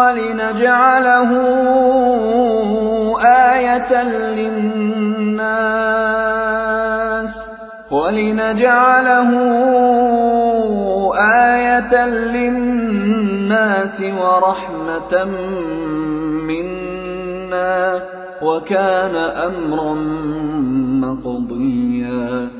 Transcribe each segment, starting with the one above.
ولنجعله آية للناس ولنجعله آية للناس ورحمة منا وكان أمرا مقضيا.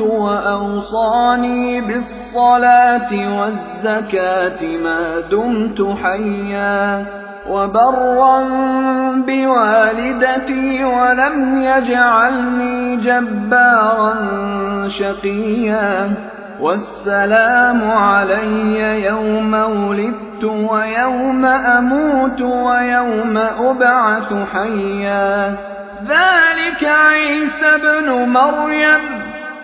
وأوصاني بالصلاة والزكاة ما دمت حيا وبرا بوالدتي ولم يجعلني جبارا شقيا والسلام علي يوم ولدت ويوم أموت ويوم أبعث حيا ذلك عيسى ابن مريم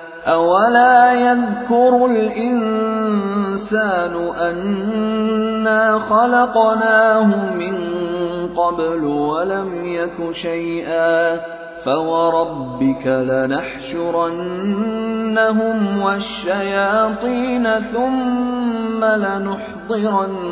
أولا يذكر الإنسان أنا خلقناه من قبل ولم يك شيئا فوربك لنحشرنهم والشياطين ثم لنحضرنهم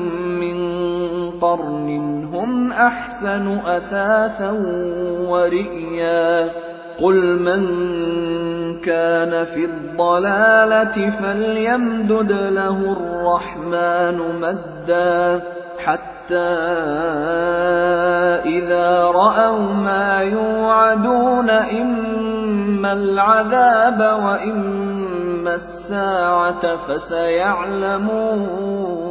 قرن هم أحسن أثاثا ورئيا. قل من كان في الضلالة فليمدد له الرحمن مدا. حتى إذا رأوا ما يوعدون إما العذاب وإما الساعة فسيعلمون.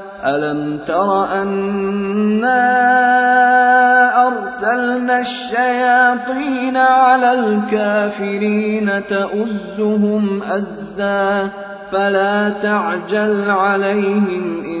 ألم تر أنا أرسلنا الشياطين على الكافرين تؤزهم أزا فلا تعجل عليهم